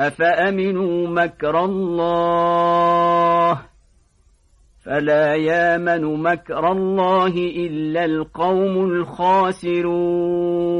أفأمنوا مكر الله فلا يامن مكر الله إلا القوم الخاسرون